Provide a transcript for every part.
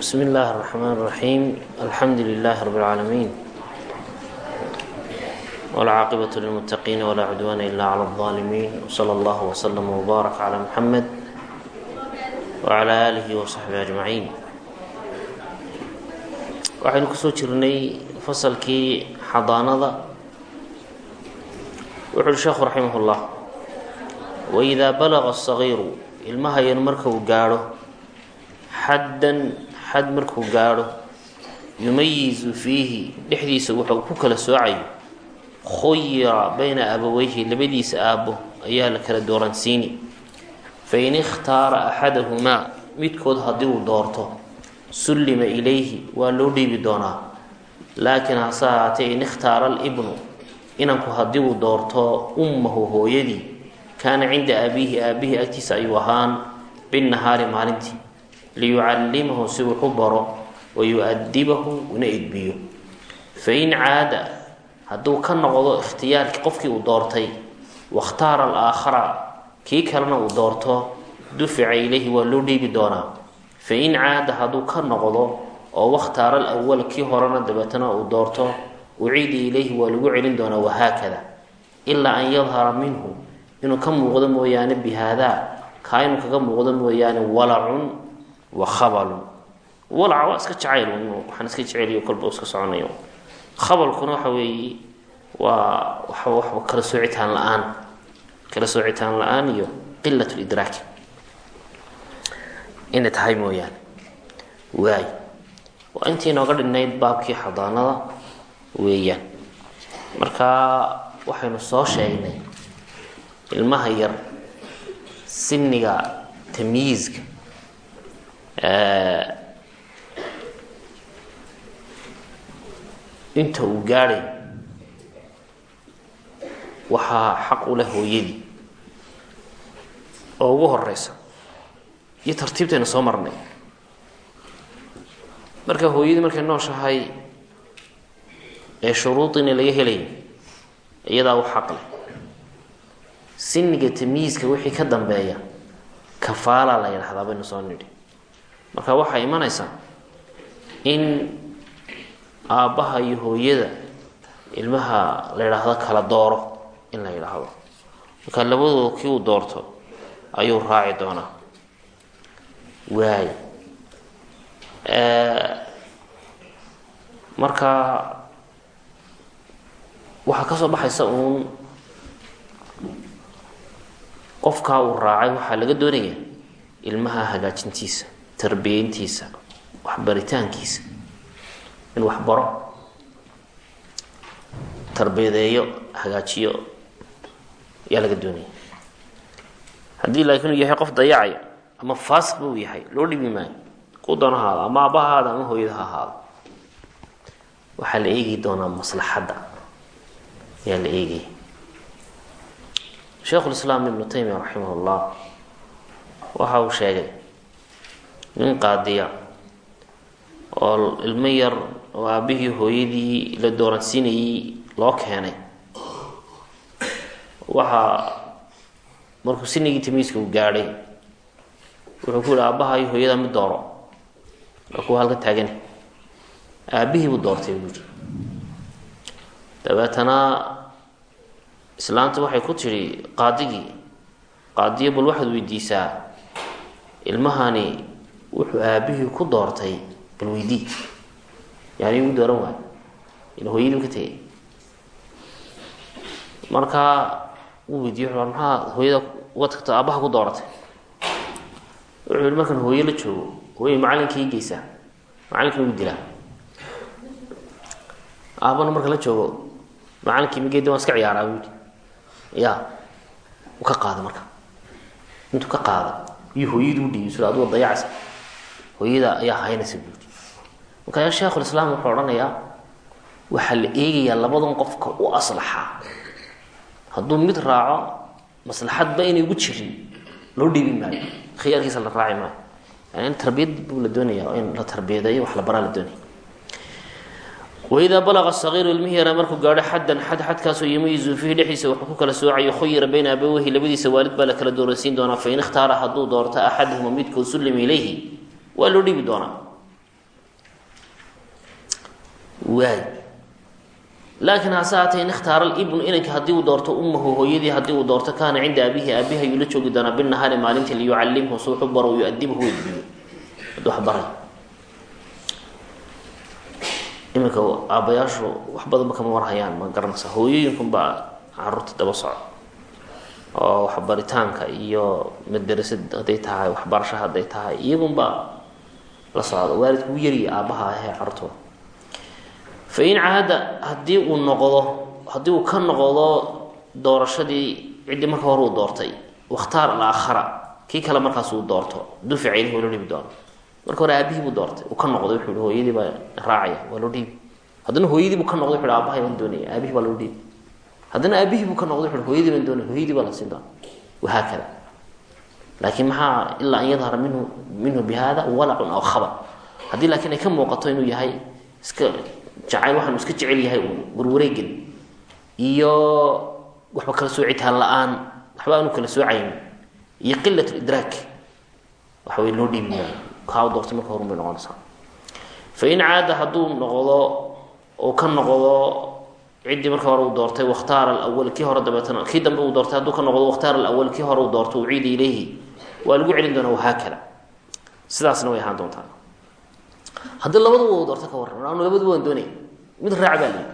bsmi اllahi الرحmn الرaxيim alxamdu لlah rb اlعaalamiin wاlcaaqibaة lilmutaqiin wla cudwana ila clى الظaalimiin wslى اllah wslm wbaarak clى muxamed wclى alih wصaxbi ajmaciin waxaynu kusoo jirnay fasalkii xadaanada wuxu uhi sheekhu raximah اllah wإida balغa الصagiiru ilmaha yar marka uu gaadho xaddan xad markuu gaadho yumayizu fiihi dhexdiisa wuxuu ku kala soocayo khuyira bayna abaweyhi labadiisa aabbo ayaa la kala dooransiini. Fain ikhtaara axadahumaa midkood haddii uu doorto sullima ilayhi waa loo dhiibi doonaa. Laakiin hase ahaatee in ikhtaara alibnu inanku haddii uu doorto ummahu hooyadii kaana cinda abiihi aabbihi agtiisa ayuu ahaan binnahaari maalintii liyucallimahu si wuxu baro wayu-adibahu una edbiyo. Fain caada hadduu ka noqdo ikhtiyaarkii qofkii uu doortay wakhtaara alaakhara kii kalena uu doorto dufica ilayhi waa loo dhiibi doonaa. Fain caada hadduu ka noqdo oo wakhtaara alawal kii horena dabeetana uu doorto uciida ilayhi waa lagu celin doonaa wahaakada ilaa an yadhara minhu inuu ka muuqdo mooyaane bihaadaa kaa inuu kaga muuqdo mooyaane walacun wa khabalun walaca waa iska jacayl waxaan iska jeceliyo kolba iska soconayo. Khabalkuna waxa weeye waa wa waxba kala soocitaan la'aan kala soocitaan la'aan iyo qilat lidraak inay tahay mooyaane. Waay. Waa intii nooga dhinayd baabkii xadaanada weeyaan. Marka waxaynu soo sheegnay ilmaha yar siniga tamyiizka inta uu gaadhay waxaa xaq u leh hooyadii. Oo ugu horeysa iyo tartiibtayna soo marnay. Marka hooyadii markay nooshahay ee shuruudiina laga helay iyadaa u xaq leh. Siniga tamyiiska wixii ka dambeeya kafaala la yidhahdaa baynu soo nidhi marka waxaa imanaysaa in aabbaha iyo hooyada ilmaha la yidhaahdo kala dooro in la yidhaahdo. Marka labadooda kii uu doorto ayuu raaci doonaa. Waay. Marka waxaa ka soo baxaysa uun qofkaa uu raacay waxaa laga doonaya ilmaha hagaajintiisa tarbiyeyntiisa waxbaritaankiisa in wax baro tarbiyadeeyo hagaajiyo ayaa laga doonaya haddii laakiin uu yahay qof dayacaya ama faasiqba uu yahay loo dhibi maayo ku doona haado ama aabba ha haado ama hooyada ha ahaado waxaa la eegi doonaa maslaxadda. Ayaa la eegaya sheikhulislaam ibnu taymiya raximah waxa uu sheegay nin qaadiya oo ilmo yar oo aabbihii hooyadii la dooransiinayay loo keenay. Waxaa markuu sinigii tamiiska uu gaadhay wuxuu ku yihi aabbaha iyo hooyada mid dooro. Kuwa halka taagani aabbihii buu doortay buu yidhi. Dabeetana islaanta waxay ku tidhi qaadigii qaadiyo bal waxaad weydiisaa ilmahani wuxuu aabihii ku doortay bal weydii yani igu dooran waay ila hooyadii ka tegay markaa wuu weydiiye wuxu maxaa hooyada uga tagto aabbaha ku dooratay wuxuu yihi markaan hooye la joogo hooye macallinka ii geysaa macallinkana wuu dilaa. Aabbana marka la joogo macallinkii migeeda waan iska ciyaaraa buu yidhi. Ya u ka qaada marka. Intuu ka qaada iyo hooyadii udhiibi sida aduga dayacaysa hooyada ayaa haynaysa buuri markaa sheekhulislaam wuxuu odhanayaa waxaa la eegayaa labadan qofka u aslaxaa hadduu mid raaco maslaxadba inay ugu jirin. Loo dhiibi maayo. Khiyaarkiisa la raaci maayo. Yani in tarbiyad buu la doonaya in la tarbiyadeeyo wax la baraa la doonaya. Waidaa balaqa sagiiru ilmihii yara markuu gaadho xaddan xad xadkaasoo yumayizu fiihi dhexdiisa wuxuu ku kala soocayo khuyira bayna abaweyhi labadiisa waalid baa la kala dooransiin doonaa fain ikhtaara hadduu doorto axadahuma midkood sullima ilayhi waa loo dhiibi doonaa? Waay. Laakiin hase haatee in ikhtaara inanka haddii uu doorto ummahu hooyadii haddii uu doorto kaana cinda abihi aabihi ayuu la joogi doonaa binahaari maalintii liyucalimhu si baro yu-adibhu edbiyo hadduu wax baray. Iminka aabbayaashu wax badanba kama warhayaan ma garanaysa. Hooyooyinkunbaa carruurta daba soco oo waxbaritaanka iyo madarasad hadday tahay waxbarasho hadday tahay iyagunbaa la socda waalidku u yariya aabbaha ahee carruurtooda fa in caada haddii uu noqdo haddii uu ka noqdo doorashadii ciddii marka hore uu doortay wakhtaar alaakhara kii kale markaas uu doorto dufica ilhi waa loo dhiibi doona marka hore aabihii buu doortay uu ka noqday wuxuu hi hooyadii baa raacaya waa loo dhiibi haddana hooyadii buu ka noqday wuxu hi aabahay baan doonaya aabihii baa loo dhiibi haddana aabihii buu ka noqday wuxu hooyadii baan doonaya hooyadii baa la siin doona wahaakada laakiin maxaa ilaa an yadhara minhu minhu bi hada walacun aw khabar. Haddii laakiin ay ka muuqato inuu yahay iska jacayl waxaanu iska jecel yahay uun warwareegan iyo waxba kala soocitaan la'aan waxba aanu kala soocayn iyo qilat lidraak waxa wey loo dhiibi maayo kaa doortay marka horun bay noqonaysaa. Fa in caada hadduu noqdo oo ka noqdo ciddii marka hore uu doortay wakhtaar alawal kii hore dabeetana kii dambe uu doortay hadduu ka noqdo wakhtaar alawal kii hore uu doorto uciida ilayhi waa lagu celin doonaa wahaakada sidaasna way ahaan doontaa haddii labaduba u doorta ka warran anu labaduba waan doonay mid raac baa lii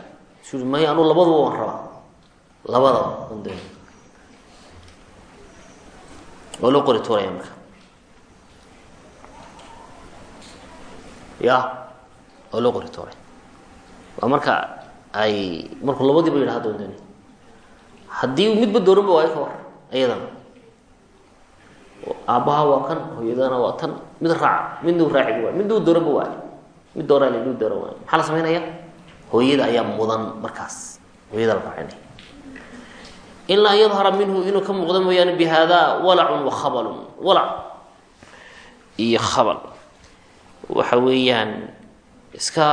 su maya anu labaduba waan rabaa. Labadaba waan doonay. Waa loo qori tuuraya marka. Ya waa loo qori tuuray waa marka ay markuu labadiiba yidhaha hadda waan doonay haddii midba dooranba waayo ka war iyadana aabbaha waa kan hooyadana waa tan. Mid raac midnuu raaciba waay miduu dooranba waayo mid dooraa miduu dooran waayo maxaa la samaynaya hooyada ayaa mudan markaas. Hooyada la raacinaya ilaa an yadhara minhu inuu ka muuqdo mooyaane bi haadaa walacun wa khabalun. Walac. Iyo khabal. Waxa weeyaan iska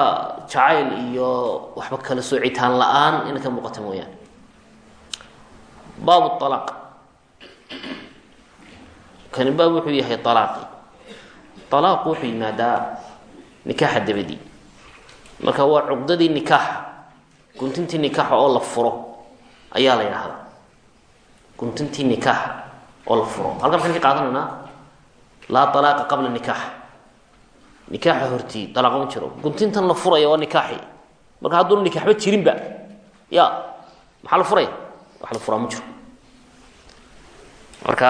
jacayl iyo waxba kala soocitaan la'aan inay ka muuqato mooyaane. Baabu alaaq kani baab wuxuu yahay alaaqi alaaqu wuxuu yimaadaa nikaaxa dabadii. Marka waa cuqdadii nikaaxa guntintii nikaaxa oo la furo ayaa la yidhaahdaa guntintii nikaaxa oo la furo. Halkan maxaan ka qaadanaynaa laa alaaqa qabla nikaax. Nikaaxa hortii alaaq ma jiro. Guntintan la furaya waa nikaaxi. Marka hadduuna nikaaxba jirinba ya maxaa la furaya? Wax la furaa ma jiro. Marka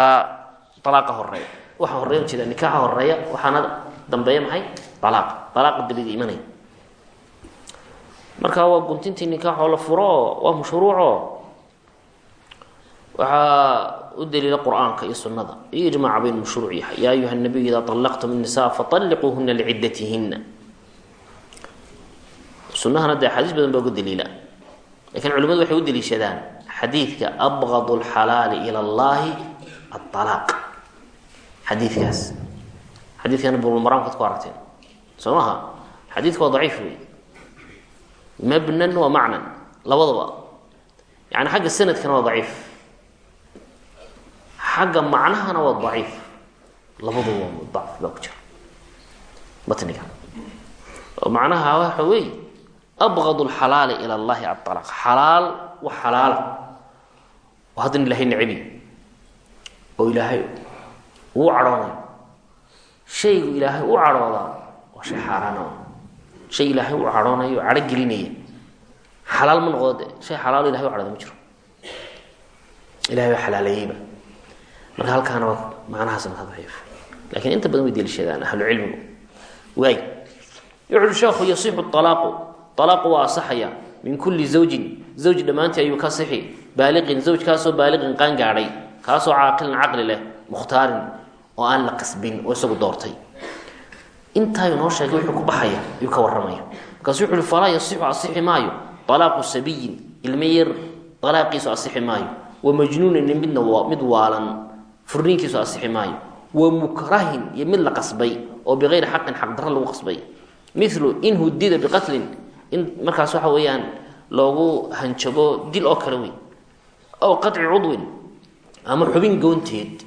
alaaqa horreeya waxaa horey ujeeda nikaaxa horreeya waxaana dambeeya maxay alaaq alaaqa daliga imanaya marka waa guntintii nikaax oo la furo oo waa mashruucoo waxaa u daliila qur'aanka iyo sunada iyo ijmaaca baynu mashruuc yahay yaa ayuha nabiyu idaa alaqtum inisa faaliquuhuna lcidatihina sunahana dee axaadiis badan baa uga daliila lakiin culimadu waxay u daliishadaan xadiidka abqad lxalaali ila allahi aalaaq xadiikaas xadiikana bulmaramkad ku aragteen. Soo maha xadiika waa daciif wey mabnan wa macnan labadaba. Yani xagga sanadkana waa daciif. Xagga macnahana waa daciif. Labaduba dacf baa ku jira. Matniga. Macnaha waxa wey abqad lxalaali ila allahi aalaaq xalaal wax xalaala. Oo haddan necbi oo ilaahay uu cadhoonayo shaygu ilaahay u cadhoodaa waa shay xaaraana shay ilaahay u cadhoonayo cadho gelinaya. Xalaal ma noqdo shay xalaalo ilahay u cadhooda ma jiro. Ilahay waa xalaaleeyeyba marka halkaana waa macnahaasna ka daciif laakiin inta badan way deliishadaan ahlu cilmigu. Waay. Yuxu sheekhu yasixu alaaqu alaaqu waa asaxaya min kulli zawjin. Zawj dhammaantii ayuu ka sixi. Baaliqin zawjkaasoo baaliqin qaan gaadhay. Kaasoo caaqilin caqli leh mukhtaarin oo aan la qasbin oo isagu doortay. Intaayu noo sheegay wuxuu ku baxaya ayuu ka warramaya. Markaasu wuxu uhi falaa yasixu asixi maayo alaaqu sabiyin ilmo yar alaaqiisu asixi maayo wa majnuunin midna mid waalan furniinkiisu asixi maayo wa mukrahin iyo mid la qasbay oo bikayri xaqin xaqdarra lagu qasbay. Milu in hudida biqatlin in markaas waxa weeyaan loogu hanjabo dil oo kale wey aw qaطci cudwin ama xubin goonteed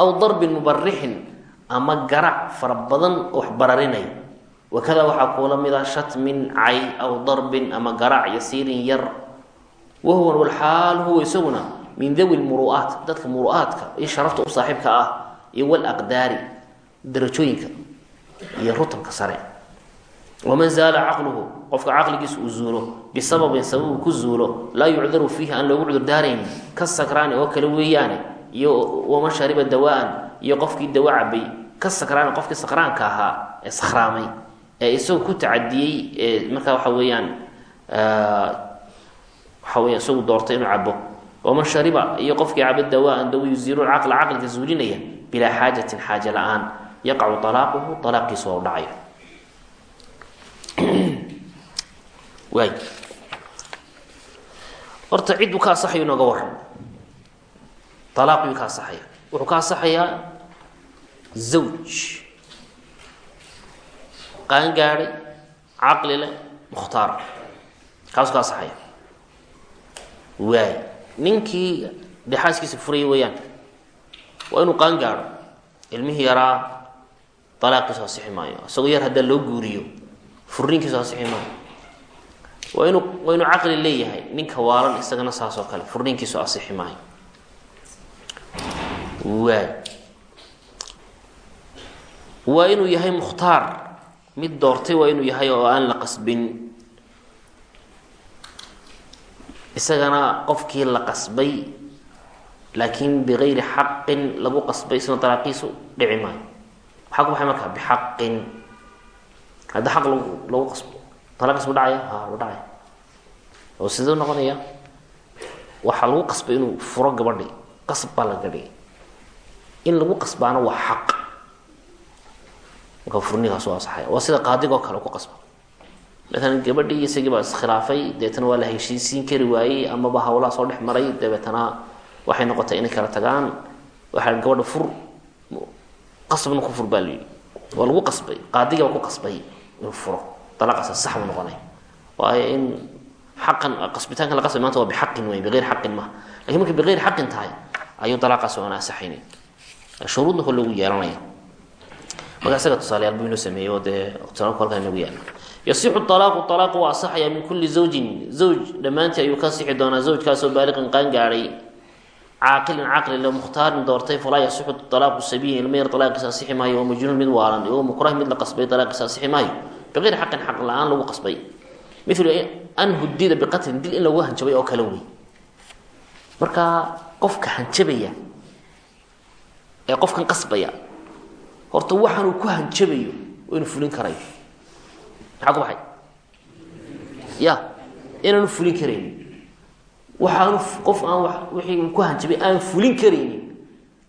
aw darbin mubarixin ama garac fara badan wax bararinaya wakada waxaa kuula mida shatmin cay aw darbin ama garaac yasiirin yar. Wahuwa walxaal huwa isaguna min dawi lmuru'aat dadka muru'aadka iyo sharafta u saaxiibka ah iyo walaqdaari darajooyinka iyo rutanka sare. Waman zaala caqluhu qofka caqligiisa uu zuulo bisababin sabab uu ku zuulo laa yucdaru fiihi aan loogu cudurdaaraynin ka sakraani oo kale weeyaane iyo waman shariba dawaan iyo qofkii dawa cabay ka sakraani qofkii sakraanka ahaa ee sakhraamay ee isagoo ku tacadiyey ee markaa waxa weeyaan waxa weya isagu doortay inuu cabo waman shariba iyo qofkii cabo dawaan dawa yuziilu caqla caqliga zuulinaya bilaa xaajatin xaaje la'aan yaqacu alaaquhu alaaqiisa waa u dhacayo waay. Horta cidduu ka asaxayo inooga waran alaaqiyuu ka asaxaya wuxuu ka asaxayaa zawj qaangaadhay caqli leh mukhtaar kaasuu ka asaxaya waay ninkii dexaaskiisa furaya weeyaan waa inuu qaan gaadho ilmihii yaraa alaaqiisu asixi maayo isagoo yar haddaa loo guuriyo furniinkiisu asixi maayo waa inuu waa inuu caqli leeyahay ninka waalan isagana saas oo waay. Waa inuu yahay mukhtaar. Mid doortay waa inuu yahay oo aan la qasbin. Isagana qofkii la qasbay laakiin bigayri xaqin lagu qasbay isna dalaaqiisu dhici maayo. Maxaa ku baxay markaa bixaqin. Hadda xaq lagu lagu qasbo. Dalaaqiis ma dhacaya? Ha u dhacaya. Oo siduu noqonaya waxaa lagu qasbay inuu furo gabadhi qasb baa laga dhigay in lagu qasbaana waa xaq. Marka furnigaas waa asaxaya waa sida qaadigoo kale ku qasba maalan gabadhii isagii baa iskhilaafay deetana waa la heshiisiin kari waayey. Amaba hawlaa soo dhex maray. Dabeetana waxay noqotay inay kala tagaan. Waxaa gabadha fur qasbna ku fur baa layidhi waa lagu qasbay. Qaadiga baa ku qasbay inuu furo. Dalaqaasa sax buu noqonaya waayo in xaqan qasbitaankan la qasbay maanta waa bixaqin wey bigayri xaqin maha laakiin markay bigayri xaqin tahay ayuu dalaqaas aan asaxaynin shuruudna ko lagu yeelanaya marka isaga tusaalayaal buu inoo sameeyey oo dee tusaale halkaa inagu yaalla yasixu alaaqu alaaqu waa asaxaya min kulli zawjin zawj dhammaantii ayuu ka sixi doonaa zawjkaasoo baaliqin qaan gaadhay caaqilin caqli le mukhtaarin doortay falaa yasixu alaaqu sabiyin ilma yar alaaqiisa asixi maayo oo majnuun mid waalan oo mukrah mid la qasbay alaaqiisa asixi maayo. Biqayri xaqin xaq la'aan lagu qasbay. Milu an hudida biqatlin dil in lagu hanjabay oo kale wey marka qofka hanjabaya ee qofkan qasbaya. Horta waxaanuu ku hanjabayo oo inuu fulin karayo maxaa ku baxay? Ya inaanu fulin karaynin waxaanu qof aan wixii ku hanjabay aan fulin karaynin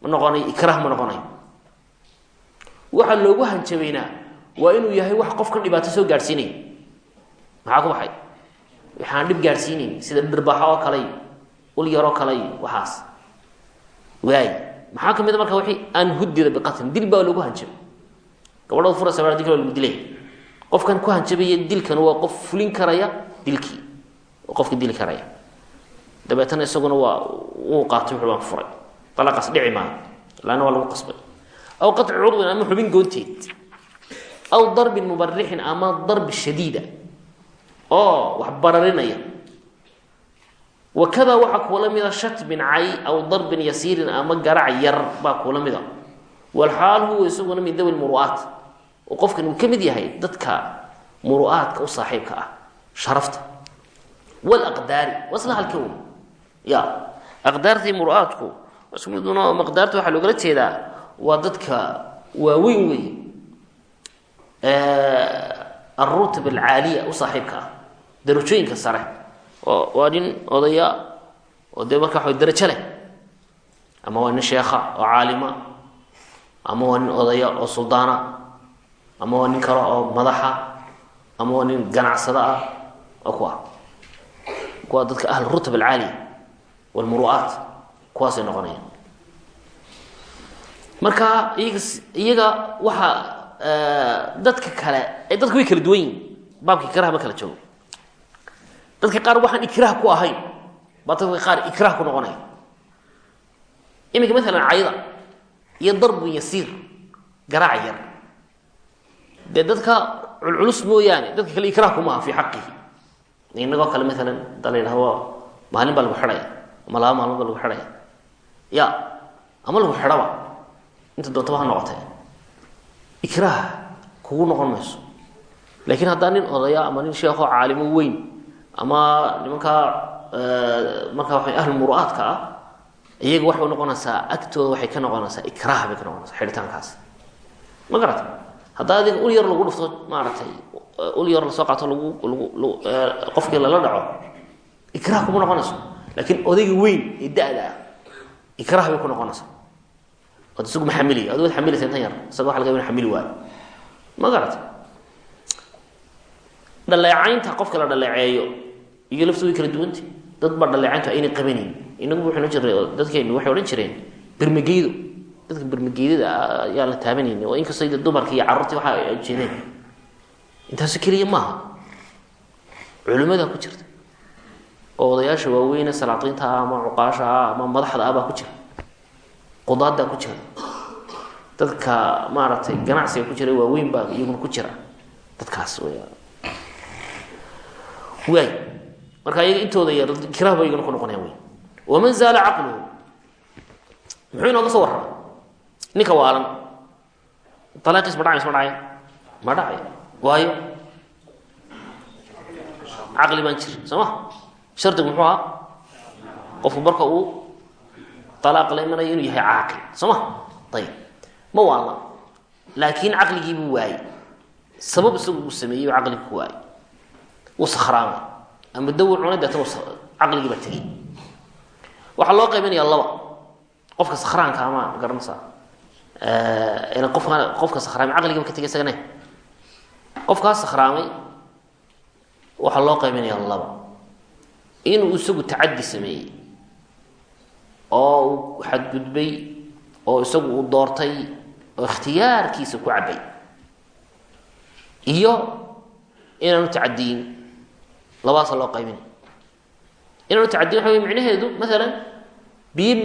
ma noqonay ikrah ma noqonayo waxa loogu hanjabaynaa waa inuu yahay wax qofkan dhibaato soo gaadhsiinaya maxaa ku baxay? Waxaan dhib gaadhsiinayn sida dhirbaaxo oo kale ul yaroo kale waxaas. Waay maxaa ka mid marka wixii aan hudida biqatlin dil baa loogu hanjabay. Gabadhood furaysa baa dilka waa lagu dilay. Qofkan ku hanjabaya dilkan waa qof fulin karaya dilkii. Oo qofka dili karaya. Dabeetana isaguna waa uu qaatay wuxuu baan furay. Dalaqaas dhici maayo laana waa lagu qasbay. Aw qaطci cudwin ama xubin goonteed. Aw darbin mubarixin ama darbi shadiida. Oo wax bararinaya wakada waxaa kuula mida shatmin cay aw darbin yasiirin ama garac yar baa kuula mida. Walxaal huwa isaguna min dawi muru'aat. Oo qofkan uu ka mid yahay dadka muru'aadka u saaxiibka ah sharafta. Walaqdaari wasla halka wey ya aqdaartii muru'aadku ismiduna maqdaarta waxaa loogala jeedaa waa dadka waaweyn wey alrutab alcaaliya u saaxiibka ah darajooyinka sare waa nin odaya oo dee marka waa darajo leh. Ama waa nin sheekha oo caalima. Ama waa nin odaya oo suldaana. Ama waa nin kale oo madaxa. Ama waa nin ganacsado ah oo kuwa. Kuwa dadka ahl rutab alcaaliya walmuru'aat kuwaasay noqonayaan. Marka iyaga iyaga waxaa dadka kale ee dadka way kala duwan yihiin baabka ikraha ma kala joogo dadka qaar waxaan ikraah ku ahayn baa dadka qaar ikraah ku noqonaya iminka maalan cayda iyo darbun yasiir garaac yar. Dee dadka culculus mooyaane dadka kale ikraah kuma fii xaqihi inagoo kale maalan hadaa maalin baa lagu xidhaya ama laba maalmood baa lagu xidhaya. Ya ama lagu xidhaba inta doontaba ha noqotee. Ikraah kugu noqon mayso. Laakiin haddaa nin odaya ama nin sheekoo caalimo weyn ama nimankaa markaa waa ahlumuru'aadka ah iyaga waxay noqonaysaa agtooda waxay ka noqonaysaa ikraah bay ka noqonaysaa xidhitaankaas. Ma garata? Haddaa adiga ul yar lagu dhufto maaragtay ul yar la soo qaato lagu lagu qofkii lala dhaco ikraah kuma noqonayso. Laakiin odayga weyn ee da-da ah ikraah bay ku noqonaysaa. Isagu ma xamiliy adu waad xamilaysa intan yar isaga waxa laga in xamili waayo. Ma garata dhaleecaynta qofka la dhaleeceeyo iyo laftu way kala duwanta dad baa dhaleecayntu aynay qabanayn inagu wuxuu odhan jiray dadkeenu waxay odhan jireen bermageydo dadka bermageydada ayaa la taabanayni oo inkastoo dumarka iyo carruurtii waxa ay jeedeen. Intaasu keliya maaha culimadaa ku jirta. Oo odayaasha waaweyne salaatiinta ah ama cuqaasha ah ama madaxda ah ku jira. Qudaadaa ku jira. Dadka maaragtay ganacsiga ku jira waaweyn baa iyaguna ku jira. Dadkaas wey waay marka iyaga intooda yar ikraah ba iyagana ku noqonayaan wey waman zaala caqluhu. Muxuu inooga soo warrama ninka waalan alaaqiis ma dhacay mise ma dhacay? Ma dhacay. Waayo? Caqli baan jir soo ma? Shardigu muxuu ahaa? Qofku marka uu alaaq la imanayo inuu yahay caaqil soo ma? Ayib ma waalna laakiin caqligii buu waayey. Sabab isagu uu sameeyey oo caqligi ku waayey wuu sakhraamay. Ama dawi cunay deetana caqligii baa tegey waxaa loo qaybinayaa laba. Qofka sakhraanka ama garanaysaa qofka qofka sakhraamay caqligiiba ka tegay isagane qofkaas sakhraamay waxaa loo qaybinayaa laba. Inuu isagu tacaddi sameeyey oo uu xadgudbay oo isagu uu doortay oo ikhtiyaarkiisa ku cabbay iyo inaanu tacadiyin labadaasa loo qaybinay inaanu tacadiyin waxa wey micnaheedu maalan biyo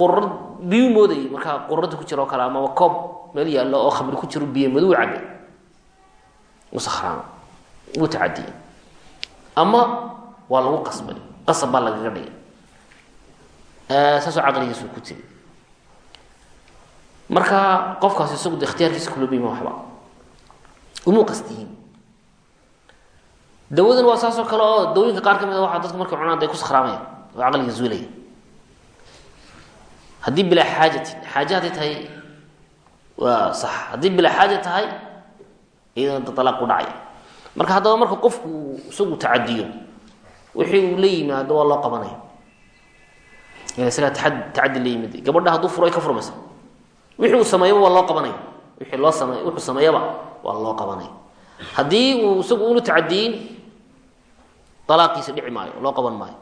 qurad biyuu moodayay markaa quradda ku jira oo kale amaba koob meel yaallo oo khamri ku jiro biyo madow cabbay uu sakhraamo wuu tacadiyey ama waa lagu qasbay. Qasab baa lagaga dhigay. Saasoo caqligiisu ku timi marka qofkaas isagu de ikhtiyaarkiisa kulobima waxba. Umuu qastiyin dawadan waa saasoo kale oo dawooyinka qaar ka mid a waxaa dadka markay cunaan day ku sakhraamayan oo caqliga zuulaya. Haddii bilaa xaajatin xaaje hadday tahay waa sax. Haddii bilaa xaaja tahay iyadana da alaaq u dhacay marka haddaba marka qofku isagu tacadiyo wixii uu la yimaado waa loo qabanaya tacadi la yimid gabadha hadduu furo ay ka furmaysa wixii uu sameeyaba waa loo qabanaya wixii loo same wuxuu sameeyaba waa loo qabanaya haddii uu isagu unu tacadiyin alaaqiisa dhici maayo loo qaban maayo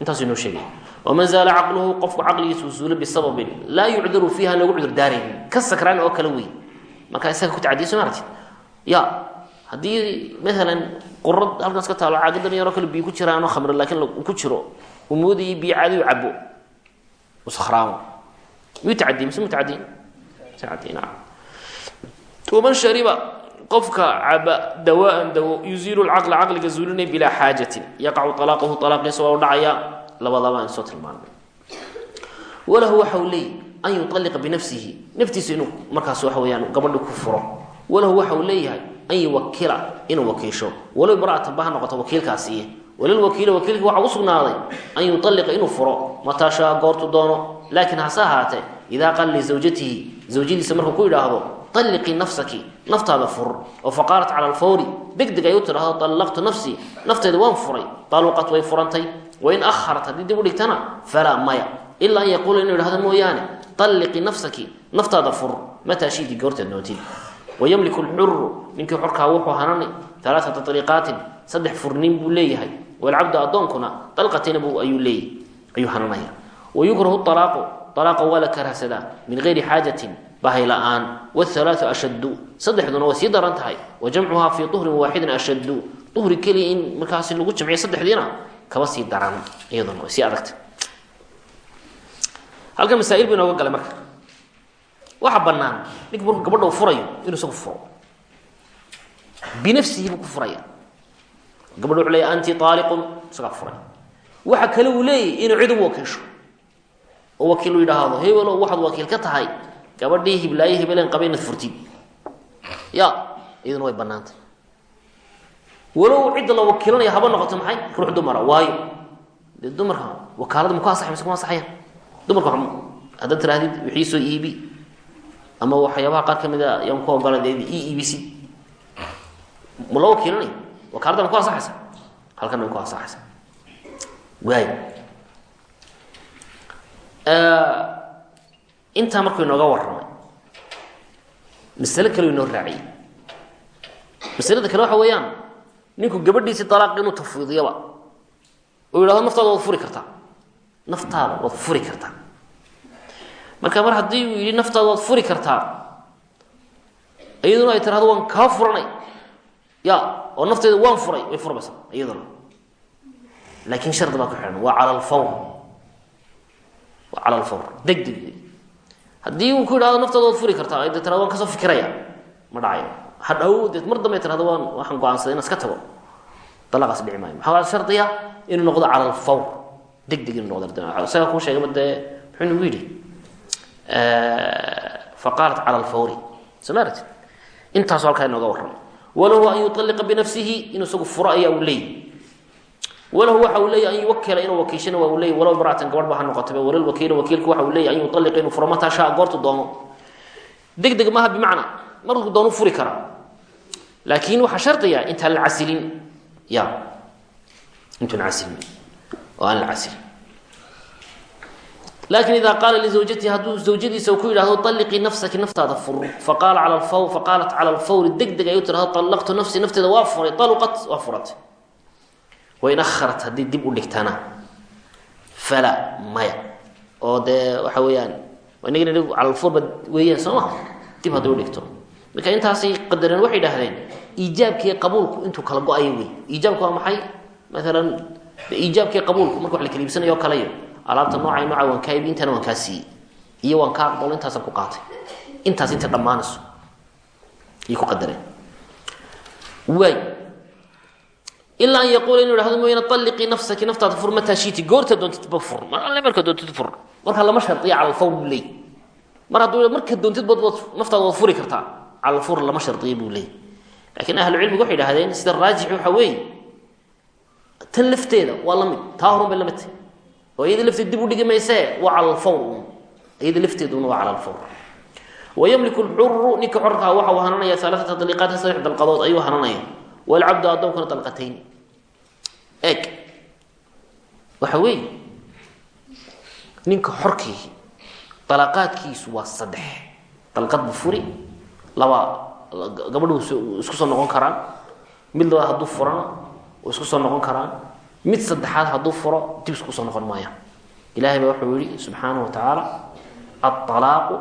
intaasu inoo sheegay waman zaala caqluhu qofku caqligiisa uu suulo bisababin laa yucdaru fiiha lagu cudur daaraynin ka sakraan oo kale wey markaa isaga ku tacadiya soo maartid ya haddii maalan qurad halkaas ka taalo caagadan yaroo kale biyo ku jiraanoo khamre laakiin ku jiro uu moodayay biyo caadi u cabo u sakhraamo miyuu tacadiye mise mu tacadiyin tacadiye nacam waman shariba qofka caba dawaan dawo yuziilu lcaqla caqliga zuulinay bilaa xaajatin yaqacu alaaqahu alaaqiisa waa u dhacaya labadaba aan soo tilmaanay. Walahu waxa uu leeyay an yualiqa binafsihi naftiisa inuu markaas waxa weyaan gabadhi ku furo. Walahu waxa uu leeyahay an yuwakila inuu wakiisho. Walow imraatan ba ha noqoto wakiilkaasiiye walilwakiili wakiilkii waxaa usugnaaday an yualiqa inuu furo. Mataa shaa goortu doono laakiin hase ahaatee idaa qala lizawjatihi zawjadiisa markuu ku yidhaahdo alliqii nafsaki naftaada fur oo faqaalat cala alfawri deg deg ay u tidhaahdo allaqtu nafsii nafteeda waan furay taluqat way furantay wain aharat haddii dib u dhigtana falaa maya ilaa an yaquula inuu idhahdo mooyaane alliqii nafsaki naftaada fur mataa shiidii goorteed noontid wayamliku lxuru ninkii xorkaa wuxuu hanani alaaata ariiqaatin saddex furnin buu leeyahay walcabdu addoonkuna dalqatina bu ayuu leeyahy ayuu hananaya wayukrahu alaaqu alaaqa waa la karahsadaa min gayri xaajatin bahay la'aan wahalaau ashaddu saddexduna way sii daran tahay. Wa jamcuhaa fii uhrin waaxidin ashaddu. Uhri keliya in markaasi lagu jamciyo saddexdiina kaba sii daran iyaduna way sii adagta halkan masaail buu inooga galay marka. Waxaa banaan ninka markuu gabadha u furayo inuu isagu furo. Binafsihi buu ku furaya. Gabadh wuxuu leeyahy anti aaliqun isagaa furay. Waxa kale uu leeyahy inuu cid u wakiisho oo wakiil u yidhaahdo hebelo waxaad wakiil ka tahay gabadhii hiblaaye hebeleen qaba inaad furtid. Ya iyaduna way banaantay walow cidda la wakiilanaya haba noqoto maxay? Ruux dumara waayo. Dee dumarka wakaalada maku asaxay mise kuma asaxayaan dumarka haddaad tirahdid wixii soo iibi. Ama waxyaabaha qaar ka mid a yaan ku ogola dee i iibisid ma loo wakiilanaya wakaalada ma ku asaxaysa halkana way ku asaxaysa waay intaa markuu inooga warramay masale kale inoo raaciyey. Masalada kale waxa weeyaan ninku gabadhiisii dalaaq inuu tafwiidiyaba oo yidhahdo naftaada waad furi kartaa. Naftaada waad furi kartaa. Marka mar haddii uu yidhi naftaada waad furi kartaa iyaduna ay tirahdo waan kaa furanay. Ya oo nafteeda waan furay way furmaysaa iyaduna. Laakiin shardi baa ku xidhan waa cala alfawr waa cala alfawr deg deg haddii uu ku yidhahdo naftaada waad furi kartaa de tirado waan ka soo fikiraya ma dhacayo hadhow deed mar dambe tirahdo waan waxaan go'aansaday inaan iska tago. Dalaqaas dhici maayo. Maxaa shardiya inuu noqdo cala alfawr deg deg inuu noqdo isaga kuu sheegaba dee muxuu nagu yidhi faqaalat cala alfawri soo ma aragtid? Intaasu halkaa inooga warramo walahu an yualiqa binafsihi inuu isagu furo ayaa uu leeyay walahu waxa uu leeyay an yuwakila inuu wakiishana waa uu leeyay walow imra'atan gabadh ba ha noqotaba walal wakiilku waxa uu leeyay an yualiqa inuu furo mataa shaa goortu doono. Deg deg maaha bimacna markuu doonu furi karaa laakiin waxaa shardiya intaan la casilin. Ya. Intuun casilin. Oo aan la casilin. Lakin ida qaala lizawjatihi hadduu zawjadiisa ku yidhahdo aliqii nafsaki naftaada fur. Faqaalat cala alfawri deg deg ay u tirahdo allaqtu nafteeda waa furay aluqat waa furatay wain aharat haddii dib u dhigtana fala maya. Oo dee waxa weeyaan inagina cala alfawr ba weeyaan soo maha dib hadday u dhigto. Marka intaasay qadareen waxay idhahdeen iijaabkii qabuulku intuu kala go'ayo wey iijaabku waa maxay? Maalan iijaabkii qabuulku marka wax la kala iibsanayo o kaleyo alaabta noocay nooca waan kaa ibi intana waan kaa siiyey. Iyo waan kaa aqbalo intaasaan ku qaatay. Intaas inta dhammaanayso. Ayay ku qadareen waay ilaa an yaquula inu ihahdo mooyane alliqii nafsaki naftaada fur mataa shiiti goorta doontidba fur mar alle marka doontid fur marka lama shardiya cala alfawr buu leey mar hadduu marka doontid bad naftaada waad furi kartaa cala alfawr lama shardiya buu leey laakiin ahlucilmigu waxay idhahdeen sida raajix waxa weeye tan lafteeda waa la mid taa horun bay la mid tahay oo iyada lafteed dib u dhigi maysee waa cala alfawr un iyada lafteeduna waa cala alfawr wayamliku lxuru ninka xorkaa waxa uu hananaya alaaata daliiqaat saddex dalqadood ayuu hananaya walcabdu addoonkuna dalqatayn eeg waxa weeye ninka xorkii dalaqaadkiisu waa saddex dalqad bu furi laba gabadhu isku soo noqon karaan mid labaad hadduu furana oo isku soo noqon karaan mid saddexaad hadduu furo dib isku soo noqon maayaan ilahay baa wuxuu yihi subxaanaه wa tacaala aلطalaaqu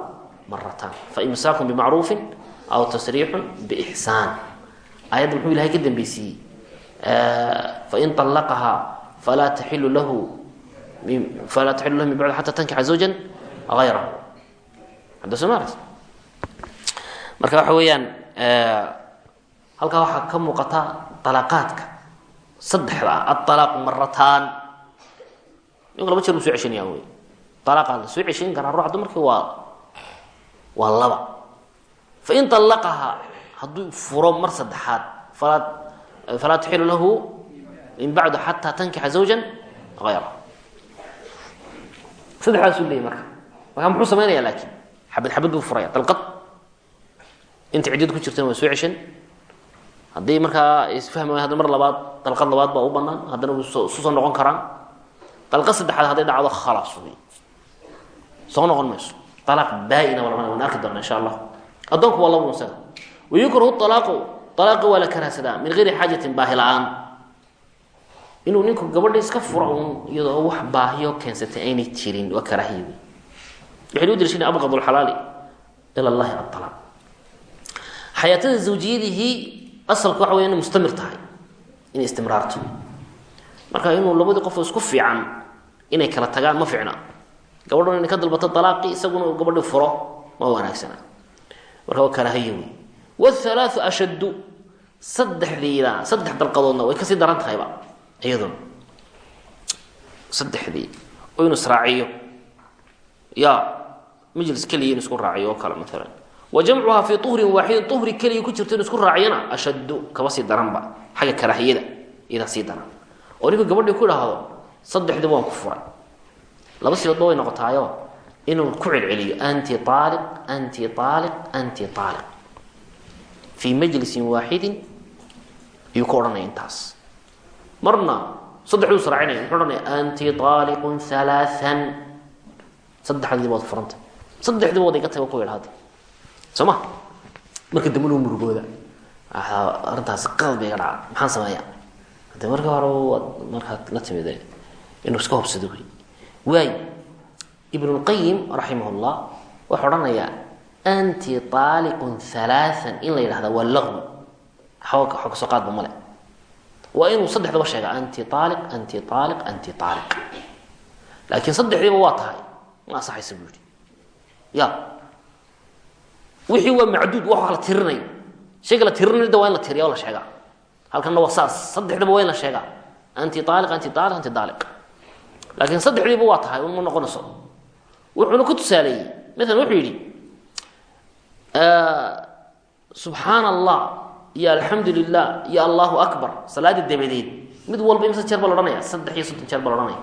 marataan faimsaakun bimacruufi aw tasriixu bixsaan ayadda muxuu ilahay ka dambeysiiyey fain allaqahaa falaa taxilu lahu falaa taxilu lahu min bacd xata tankixa zawjan ayrahu ada somal marka waxa weeyaan halkaa waxaa ka muuqata alaaqaadka saddexda ah aalaaqu marataan ninku laba jeer bu soo ceshanaya wey. Alaaqaan la soo ceshayn karaa ruuxa dumarka waa waa laba. Fain allaqahaa hadduu furo mar saddexaad falaa taxilu lahu min bacdu xataa tankixa zawjan hayra saddexdaasuu leeyay marka. Markaa muxuu samaynaya laakiin? Xabad xabad buu furaya dalqad. Inta ciddadu ku jirtana waa soo ceshan haddii markaa isfahmi waay hadda mar labaad dalqad labaad baa u banaan haddana isu soo noqon karaan. Dalqad saddexaad hadday dhacdo khalaas wey soo noqon mayso. Alaaq baa-ina waa waan arki doona insha allah. Addoonku waa laba isaga wayukrahu alaaqu alaaqi waa la karahsadaa min gayri xaajatin baahi la'aan inuu ninku gabadha iska furo un iyadoo wax baahiyo keensatay aynay jirin waa karaahiya wey waxay u daliishanaya abqad lxalaali ila llahi aalaaq xayaatada zawjiyadihii asalka waxa marka inuu labadii qofoo isku fiican inay kala tagaan ma fiicna gabadhon inay ka dalbato alaaqi isaguna uu furo ma wanaagsana marka waa karaahiya wey wthalaau ashaddu saddexdiina saddex dalqadoodna way ka sii daran tahayba iyaduna saddexdii oo inu israaciyo ya majlis keliya inu isku raaciyo oo kale maalan wa jamcuhaa fii uhrin waaxidin uhri keliya ku jirto inu isku raaciyana ashaddu kaba sii daranba xagga karaahiyada iyadaa sii daran oo ninku gabadhii ku idhaahdo saddexdiiba waan ku furay laba sidoodba way noqotaayo inuu fii majlisin waaxidin ayuu ku odhanaya intaas marna saddexduu israacinaya muxuu odhanaya anti aaliqun halaaan saddexdiiba waad furanta saddexdiiba wad iga taga ku idhahda soo ma marka dambe nuu murugooda arrintaasi qalad ba iga dhaca maxaan sameeya de marka hore waad markaad la timid inuu iska hobsado wey waay ibnulqayim raximah llah wuxuu odhanayaa anti aaliqun halaaan in la yidhahda waa laqwi xooga xoog soo qaadba male. Waa inuu saddexdaba sheega anti aaliq anti aaliq anti aaliq laakiin saddexdiiba waa tahay. Ma asaxaysa buu yihi ya. Wixii waa macduud wax la tirinayo. Shayga la tirinayda waa in la tiriya oo la sheegaa. Halkanna waa saas. Saddexdaba waa in la sheegaa. Anti aaliq anti aaliq anti aaliq laakiin saddexdiiba waa tahay uma noqonayso wuxuuna ku tusaaleeyey. Maalan wuxuu yidhi subxaana allah iyo alxamdu lilah iyo allahu akbar. Salaada dabadeed. Mid walba imse jeer baa la odhanaya saddex iyo soddon jeer baa la odhanaya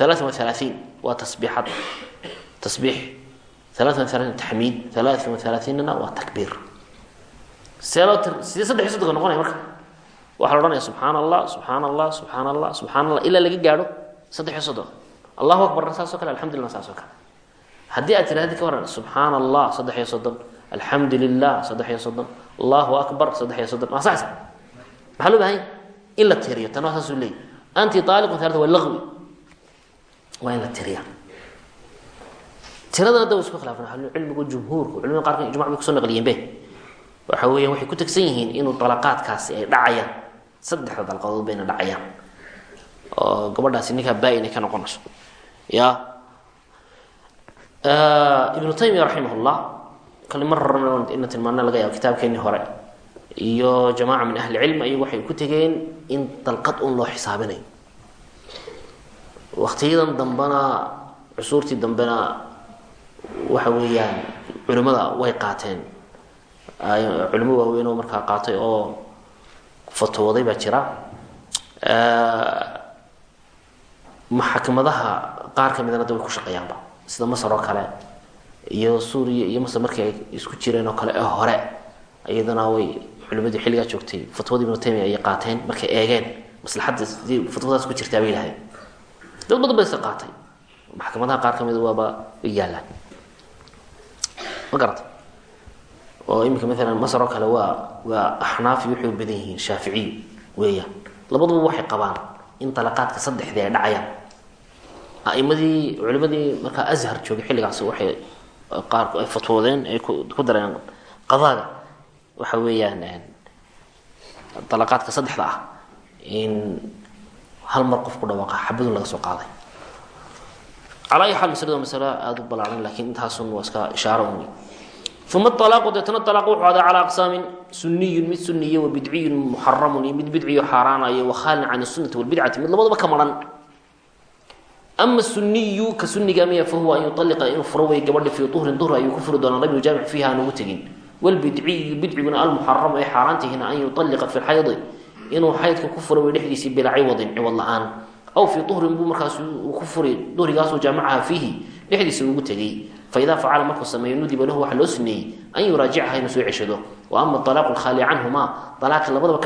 alaaan wa alaaiin waa tasbiixad. Tasbiix. Alaaan alaain taxmiid alaaan wa alaaiinna waa takbiir. Sidee saddex iyo soddonka noqonaya marka. Waxaa la odhanaya subxaana allah subxaana allah subxaana allah subxana allah ilaa laga gaadho saddex iyo soddon. Allahu akbarna saasoo kale alxamdulillah saasoo kale haddii aad tirahdid ka waran subxaana allah saddex iyo soddon. Alxamdu lilah saddex iyo soddon. Allahu akbar saddex iyo soddon. Waa saxsa maxaa loo bahanya in la tiriyo. Tan waa saasuu leeyay anti aaliqun thalata waa laqwi. Waa in la tiriya tiradana da isku khilaafan ahlucilmigu jumhuurku culimada qaarka ijmac bay ku soo naqliyeen be waxa weeyaan waxay ku tegsan yihiin inuu dalaqaadkaasi ay dhacayaan. Saddexda dalqadood bayna dhacayaan. Oo gabadhaasi ninkaa baa-in ka noqonayso ya ibnu taymiya raximah llah horena ina tilmaana laga yaabo kitaabkeenii hore iyo jamaaca min ahli cilm ayagu waxay ku tegeen in dalqad un loo xisaabinayo waktiyadan dambena cusuurtii dambena waxa weeyaan culimada way qaateen culimo waaweyn markaa qaatay oo fatwooday baa jira maxkamadaha qaar ka midana da way ku shaqeeyaanba sida masar oo kale iyo suuriya iyo masar markii ay isku jireen oo kale ee hore iyadana way culimadii xilligaa joogtay fatwadii ibnu taymiya ayay qaateen markay eegeen maslaxadda sidii fatwadaas ku jirtaa bay yidhahdeen dad badan ba iska qaatay. Maxkamadaha qaar ka mida waaba yaallaan ma garata oo iminka maalan masar oo kale waa waa axnaafi waxay u badan yihiin shaaficiy weeyaan. Labaduba waxay qabaan in dalaqaadka saddexdii ay dhacayaan aimadii culimadii markaa azhar joogay xilligaas waxay qaar ay fatwoodeen ay ku dareen qadaaga. Waxa weeyaan dalaqaadka saddexda ah in hal mar qof ku dhawaaqa xabadun laga soo qaaday. Calaa ayi xaal maslada waa masalo aada u ballaaran lakiin intaasun waa iska ishaaro un uma alaaqu deetana alaaq wuxuu adaa calaa aqsaamin suniyun mid suniye wa bidciyun muxaramun iyo mid bidciyo xaaraanayo wakhaalin can sunati walbidcati mid labadaba ka maran ama suniyu ka suniga miya fahuwa an yualiqa inuu furo way gabadha fii uhrin duhr ayuu ku furi doonaa lam yujaamic fiiha aan ugu tegin. Wlbidciyu bidciguna almuxaramu ay xaaraantihina an yualiqa fi lxaydi inuu xaydka ku furo way dhexdiisii bilaa ciwadin ciwad la'aan. Aw fii uhrin buu markaas ku furi duhrigaasuu jaamacaha fiihi dhexdiisa ugu tegey. Faidaa facala markuu sameeyo nudiba lahu waxaa loo suneeyey an yuraajicaha inuu soo ceshado. Wa ama alaaqu lkhaali canhuma alaaqi labadaba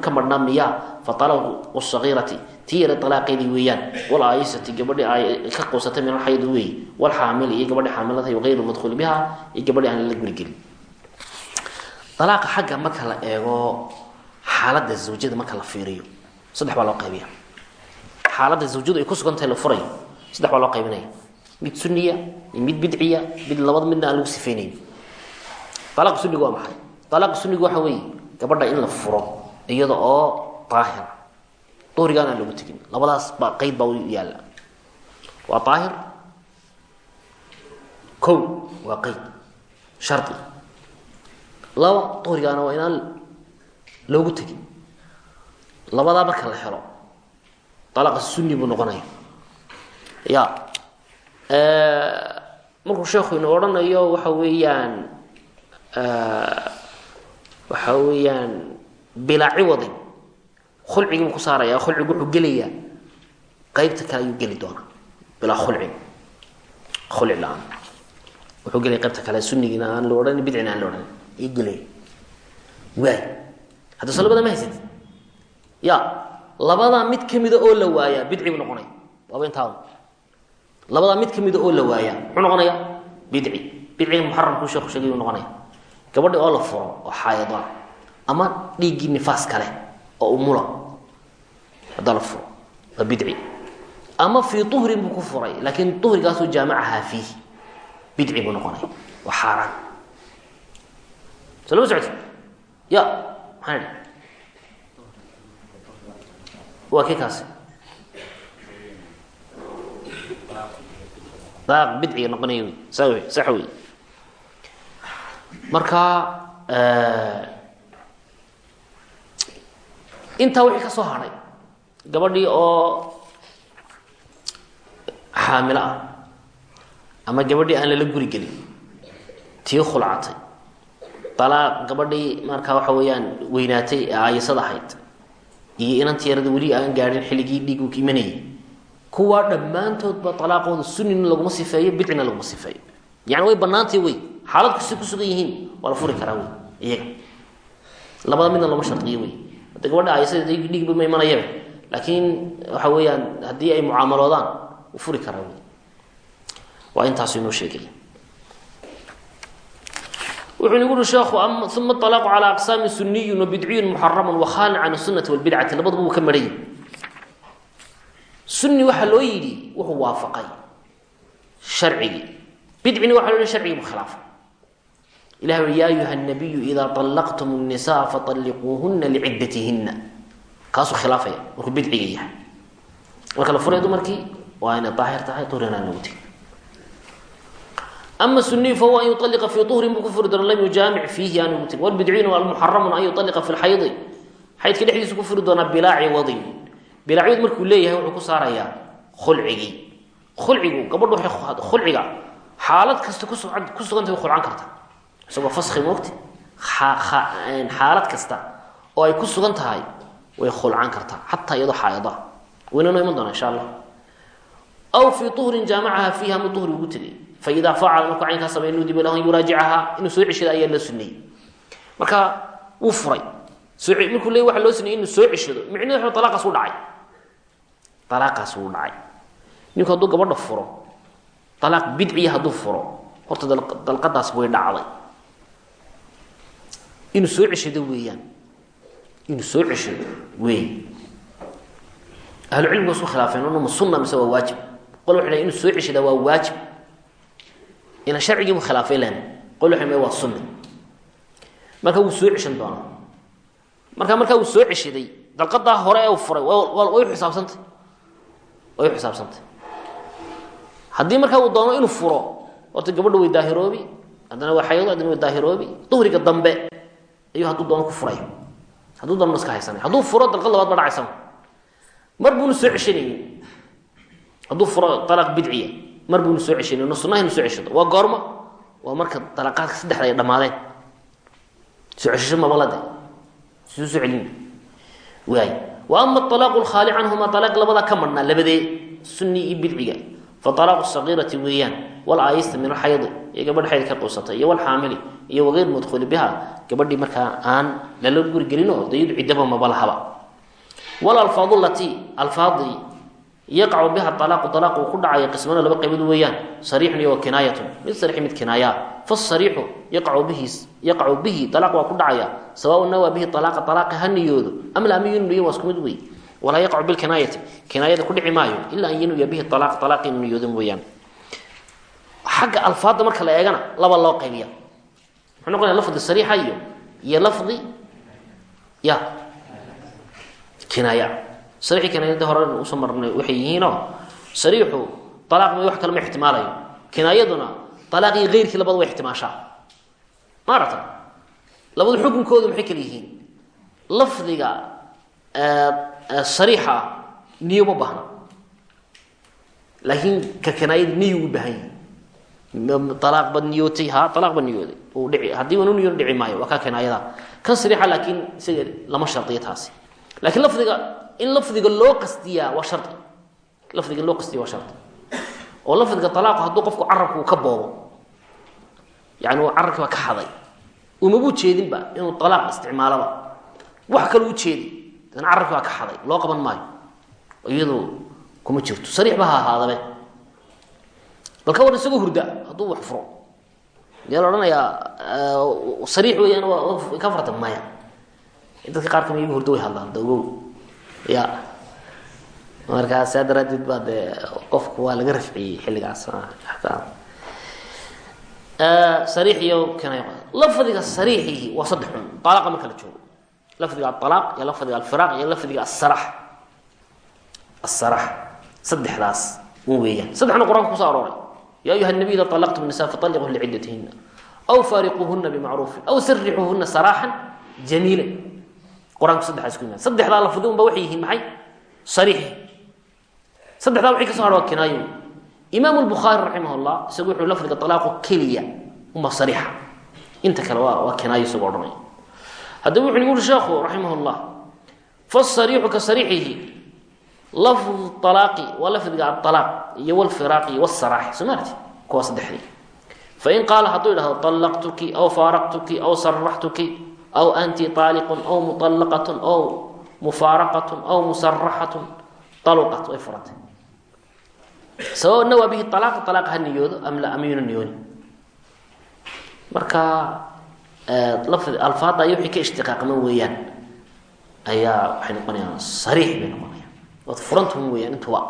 ka marhnaa miya fa alaaqu sagiirati yara alaaqeedii weeyaan. Walaayisati gabadhi ay ka quusatay min alxayd wey walxaamili iyo gabadhi xaamilada ayru madhuuli biha iyo gabadhi aan la gurigelin alaaqa xagga marka la eego xaaladda zawjada marka la fiiriyo saddex baa loo qaybiya xaaladda zawjadu ay ku sugantahay la furayo saddex baa loo qaybinaya. Mid suniya mid bidciya mid labada midna aan lagu sifeynayn alaaq sunigu waa maxay? Alaaq sunigu waxa weeye gabadha in la furo iyada oo daahira duhrigaan aan lagu tegin. Labadaas baa qeyd baa yaalla. Waa daahir kow waa qeyd. Shardi. Laba duhrigaana waa inaan loogu tegi labadaa marka la helo alaqa sunni buu noqonaya. Ya markuu sheekhu ina odhanayo waxa weeyaan waxa weeyaan bilaa ciwadin khulcigii buu ku saaraya khulcigu wuxuu gelayaa. Qeybta kale ayuu geli doonaa bilaa khulcin khulci la'aan. Wuxuu gelaya qaybta kale sunnigiina aan la odhan bidcina aan la odhan ayuu gelaya waay. Hadda soo labada ma haysatid ya labadaa mid kamida oo la waayaa bidci buu noqonaya. Waaba intaada labadaa mid kamida oo la waayaa muxuu noqonaya bidci. Bidciga muxaramkuu sheeku sheegay buu noqonaya. Gabadhi oo la furo oo xaayado ah ama dhiiggii nifaas kale oo umula haddaa la furo waa bidci. Ama fii uhrin buu ku furay laakiin uhrigaasuu jaamacahaa fiihi. Bidci buu noqonaya waa xaaraan. Soo lama socoti ya maxaa idhi waa kii kaasi? Daaq bidciga noqonaya wey saa wey sax wey. Marka intaa wixii ka soo hadhay gabadhii oo xaamilo ah ama gabadhii aan lala guri gelin tii khulcatay. Alaaq gabadhii markaa waxa weeyaan weynaatay ee aayasada ahayd. Iyo inantii yarada weli aan gaadhin xilligii dhiig uu imanayay. Kuwaa dhammaantoodba alaaqooda sunnina laguma sifeeyo bidcina laguma sifeeyo. Yani way banaantay wey. Xaalad kastay ku sugan yihiin waa la furi karaa wey. Iyaga. Labada midna lama shardiyo wey. Gabadha aayasada dhiigba ma imanayaba laakiin waxa weeyaan haddii ay mucaamaloodaan wuu furi karaa wey waa intaasu inoo sheegay wuxuu nagu uri sheekhu uma alaaqu calaa aqsaami suniyun wabidciyun muxaramun wakhaalin can sunati walbidcati labaduba wuu ka marhay sunni waxaa loo yidhi wuxuu waafaqay sharcigii bidcina waxa loo yihi sharcigii bu khilaafay ilahi ui ya ayuha nabiyu idaa allaqtum الnisaa faطalliquuhuna liciddatihinna kaasuu khilaafaya markuu bidciga yahay. Marka la furay dumarkii waa inay daahir tahay duhrinaan lagu tegi ama suniy fahuwa an yualiqa fii uhrin buu ku furi doona lam yujaamic fiihi aan ugu tegi wlbidciyuna almuxaramun an yualiqa fi lxaydi xaydka dhexdiisu ku furi doonaa bilaa ciwadin bilaa ciwad markuu leeyahay wuxuu ku saarayaa khulcigii khulcigu gabadhu waay khulciga. Xaalad kasta kus ku sugantay khulcan karta isagoo faski moogti xaalad kasta oo ay ku sugan tahay way khulcan kartaa xataa iyadoo xaayada wayna noo iman doona insha allah aw fii uhrin jaamacaha fiiha mu uhri ugu tegay faidaa facala markuu caynkaa samey nudiba lahu an yuraajicahaa inuu soo ceshado ayaa la suneeyey marka wuu furay. Markuu le waa loo suneeyey inuu soo ceshado micnaheed wa alaaqaas u dhacay. Alaaqaas wuu dhacay. Ninku hadduu gabadha furo alaaq bidciya hadduu furo horta dalqadaas way dhacday. Inuu soo ceshado weeyaan inuu soo ceshado weey ahlucilmigu isku khilaafeen unuma sunna mise waa waajib? Qol waxay dhahen inuu soo ceshadaa waa waajib. Ina sharcigii bu khilaafay len qol waxay waa sunni marka wuu soo ceshan doonaa marka markaa uu soo ceshaday dalqadaa hore ee furay way uxisaabsantay way xisaabsantay. Haddii markaa uu doono inuu furo horta gabadha way daahiroobi haddana waa xayado haddana way daahiroobi. Duhriga dambe ayuu hadduu doono ku furay hadduu doono iska haysanay. Hadduu furo dalqad labaad ba dhacaysa mar buuna soo ceshanaynin hadduu furo alaaq bidciya mar buuna soo ceshanay no soo ceshado waa goormo waa marka dalaqaadka saddexda ay dhammaadeen. Soo ceshasho mabalade suu soo celin. Waay. Wa ama alaaqu lkhaali canhuma alaaq labadaa ka marhnaa sunni iyo bidciga. Fa alaaqu sagiirati weeyaan wal aayista min alxaydi iyo gabadha xayd ka quusatay iyo walxaamili iyo wagayr madhuuli biha gabadhii markaa aan lala guri gelinoo dayadu ciddaba mabalahaba walalfaadu latii alfaadii yaqacu biha alaaqu alaaq uu ku dhacaya qismana laba qaybood weeyaan sariixun iyo kinaayatun. Mid sariix mid kinaaya. Fasariixu yaqacu bihi alaaq waa ku dhacaya. Sawaaun nawaa bihi alaaqa alaaqi ha niyoodo am lam yunbiyo waa isku mid wey walaa yaqacu bilkinaayati kinaayada ku dhici maayo ilaa an yanuya bihi alaaq alaaqi inu niyoodo mooyaan xagga alfaadda marka la eegana laba loo qaybiya muxuu noqonaya lafdi sariixa iyo iyo lafdi ya kinaaya. Sariixi kinaayada hore u soo marnay waxay yihiinoo sariixu alaaq wax kale ma ixtimaalayo kinaayaduna alaaq iyo keyrkii labada way ixtimaashaa. Maarata labadu xukunkoodu maxay kala yihiin? Lafdiga sariixa ah niyo ma baahna. Laakiin ka kinaayada niyu u baahan yahi alaaq bad niyootay ha alaaq ba niyooday dhici haddii unu niyoon dhici maayo waa ka kinaayada kan sariixa laakiin isaga lama shardiyo taasi laakiin lafdiga in lafdiga loo qastiyaa waa shardi lafdiga in loo qastiya waa shardi oo lafdiga alaaqu hadduu qofku carabka uu ka boobo yani uu carabkii baa ka haday umabuu jeedinba inuu alaaq isticmaalaba wax kale u jeedi dana carabkii baa ka haday loo qaban maayo iyadu kuma jirto sariix ba ha ahaadabe bal ka war isagoo hurda hadduu wax furo. Miyaa la odhanayaa sariix weeyaan ka farta maya. Dadka qaar kama iyagu hurdo way hadlaan dagow ya markaa saa daraadeed baa dee qofku waa laga rafciyey xilligaas sariix iyo kinay lafdiga sariixihi waa saddex xun. Alaaqa marka la joogo. Lafdiga alaaq iyo lafdiga alfiraaq iyo lafdiga asarax. Asarax. Saddexdaas un weeyaan. Saddexna qur'aanka kuso arooray ya ayuha nabiy ida alaqtum nisa faaliquu licidatihina aw faariquuhuna bimacruufin aw sarixuuhuna saraaxan jamiila qur'aanku saddexdaas ku yimaad saddexdaa lafdi unba waxay yihiin maxay sariix saddexdaa waxay ka so har waa kinaayo imaam lbukhaari raximah llah isagu wuxuu lafdiga alaaqo keliya uma sariixa inta kale waa waa kinaayo isagoo odhanaya haddaba wuxuu nagu uri sheekhu raximah llah fasariixu ka sariixihi lafdu alaaqi waa lafdiga aalaaq iyo wlfiraaqi wsaraaxi soo maarti kuwa saddexdii. Fain qaala hadduu idhahdo allaqtuki aw faaraqtuki aw saraxtuki aw anti aaliqun aw muallaqatun aw mufaaraqatun aw musaraxatun aluqat way furatay. Sabab nawaa bihi alaaq alaaq ha niyoodo am la amyuna niyooni marka lafdi alfaada iyo ka ishtiqaaqman weeyaan ayaa waxay noqonayaan sariix bay noqonayaan waad furantun weeyaan intuba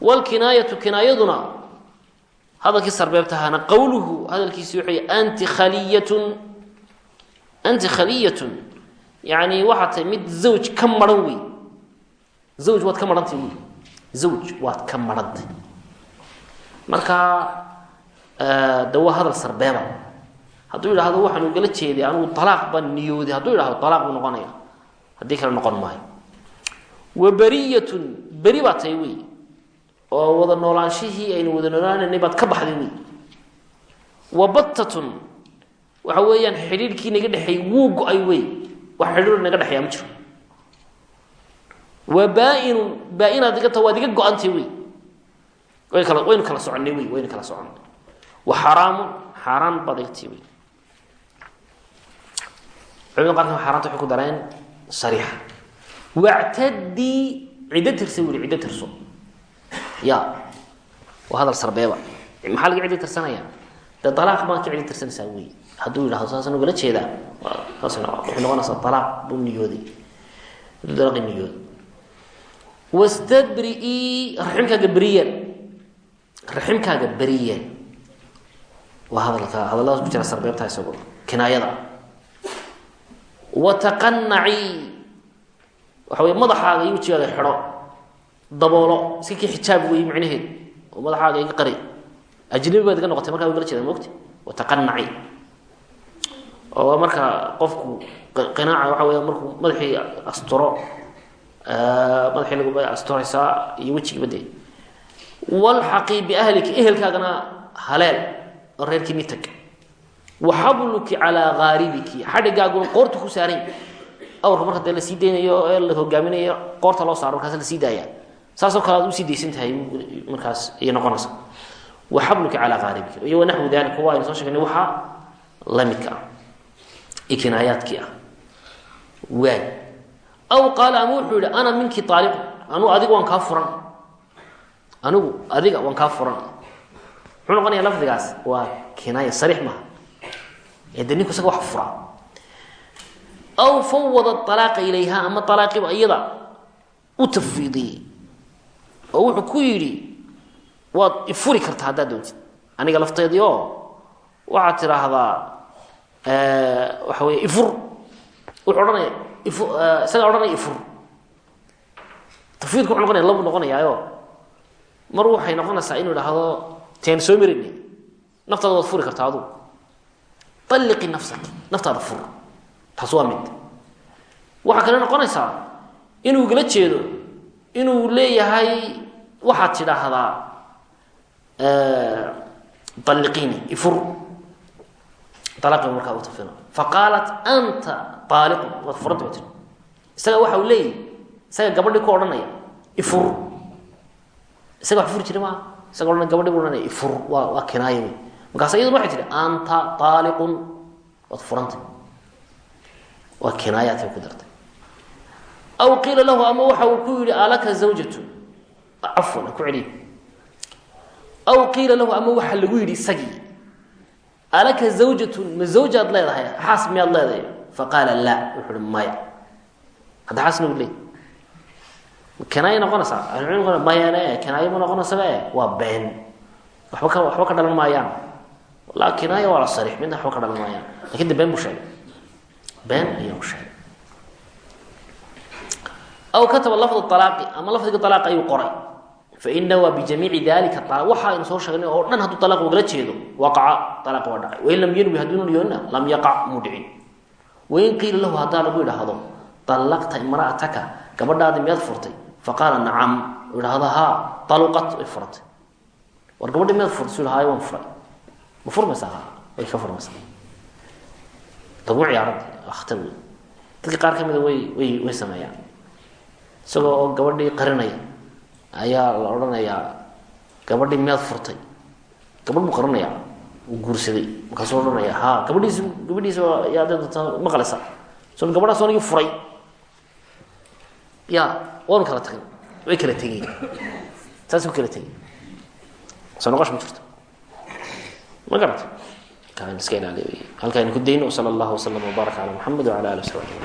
wlkinaayatu kinaayaduna hadalkii sarbeebtahana qowluhu hadalkiisi wuxuu yhi anti khaliyatun anti khaliyatun yani waxaa tahay mid zawj ka maran wey zawj waad ka marhantay wey zawj waad ka marhantay marka de waa hadal sarbeeba. Hadduu yidhaahdo waxaan ugala jeeday anugu alaaq baan niyooday. Hadduu yidhahdo alaaq buu noqonaya haddii kale noqon maayo wa beriyatun beri baa tahay wey. Oo wada noolaanshihii aynu wada noolaananay baad ka baxday wey. Wa battatun waxa weeyaan xidhiirhkii naga dhexeey wuu go'ay wey. Wax xidhiir naga dhexeeya ma jiro. Wa baa-inun baa-inaad iga ta waad iga go-antay wey. Wayn kala waynu kala soconnay wey waynu kala soconnay. Wa xaraamun xaaraan baad iga wey. Culimada qaarkan xaaraanta waxay ku dareen sariixa wactadii ciddo tirsa weli ciddo tirso ya waa hadal sarbeeba maxaa laga cidli tirsanaya dee alaaq baan ka cidli tirsanaysaa wey hadduu yidhahdo saasaan ugala jeedaa waxay noqonaysaa alaaq buu niyooday hadduu alaaqi niyooday wastadbrii raximkaaga beriyeen raximkaaga beriyeen waa hadalka hadalladaas ku jira sarbeebtaa isagu kinaayada wataqanacii waxa wey madaxaaga iyo wejigaaga xidho daboolo iska kii xijaab wey macnaheedu. Oo madaxaaga iga qari ajnabi baad iga noqotay markaa ugala jeeda mogti wataqanaci oo marka qofku qinaaca waxa weya markuu madaxii asturo madaxii lagu asturaysaa iyo wejigiiba dee. Walxaqii biahlika ehelkaagana haleel oo reerkii mitag waxabluki calaa haaribiki xadhigaaguna qoorta ku saaray awrka marka dee la sii daynayo ee la hogaaminayo qoorta loo saaro markaas la sii daaya. Saasoo kale aad u sii daysan tahay markaas ayay noqonaysa. Waxabluki calaa haaribiki iyo wanaxwu dalik kuwa aynu soo sheegnay waxaa la midka ah. Ee kinaayaadkii ah. Waay aw qaala ama wuxuu yihi ana minki aaliqu anu adiga waan kaa furan. Anigu adiga waan kaa furan. Muxuu noqonaya lafdigaas waa kinaaya sariix maha ee de ninku isaga wax fura aw fawada alaaqa ilayha ama alaaqiba iyada u tafwiidiyey oo wuxuu ku yidhi waad ifuri kartaa haddaad doontid aniga lafteedii oo waxaad tidhaahdaa waxa wey ifur wuxuu odhanaya isagaa odhanaya ifur tafwiidku wuxuu noqonaya labu noqonayaayo mar waxay noqonaysaa inuu idhaahdo teen soo marini naftaada taas waa mid. Waxaa kale noqonaysaa inuu igala jeedo inuu leeyahay waxaad tidhaahdaa aliqiini ifur. Alaqi markaa u tafina faqaalat anta aaliqun waad furanta tii isaga waxa uu leeyahy isaga gabadhii ku odhanaya ifur. Isaga wax furi jira maaha isaga odhan gabadhi bu odhanaya ifur. Waa waa kinaayo wey markaas iyaduna waxay tihi anta aaliqun waad furantay waa kinaayaadkay ku dartay aw qiila lahu ama waxa uu ku yihi alaka zawjatu? Cafwan ku celiy aw qiila lahu ama waxa lagu yidhi isagii alaka zawjatun ma zawjaad leedahay xaas miyaad leedahay? Faqaala la. Wuxuu uhi maya. Hadda xaasna u leey kinaayo noqonaysaa? Ahlucilmigu mayane kinaayo ma noqonaysaba e waa been. Waxba ka waxba ka dhalan maayaan. La kinaayo waa la sariix midna waxba ka dhalan maayaan. Lakin de been buu sheegay been ayaa u sheegay aw kataba lafd alaaqi ama lafdiga alaaq ayuu qoray. Fainawaa bijamiici dalika waxa aynu soo sheegnay oo dhan hadduu alaaq ugala jeedo waqaca alaaq waa dhacay. Wain lam yanwi hadduu niyoona lam yaqac muu dhicin. Wain qiila lahu haddaa lagu idhaahdo allaqta imra'ataka gabadhaadi miyaad furtay? Faqaala nacam. U idhaahdo haa aluqat way war gabadhi miyaad furtay? Su haay furay. Ma furmaysaa? Way ka furmaysaa. Lagu ciyaarad akhtar wey dadka qaar ka mida way way sameeyaan. Isagoo oo gabadhii qarinaya ayaa la odhanayaa gabadhii miyaad furtay. Gabadh buu qarinayaa uu guursaday. Markaasuu odhanaya ha gabadhiis gabadhiisa yaa maqlaysa so gabadhaas anigii furay. Ya waanu kala tagin. Way kala tegeen u kala tegey soo noqosh ma jirto. Ma garata kaan iska ilaaliya halkaaynu ku dayno sala allahu wasalam wbaaraka cala muxamed wacala alih wasabi ajmain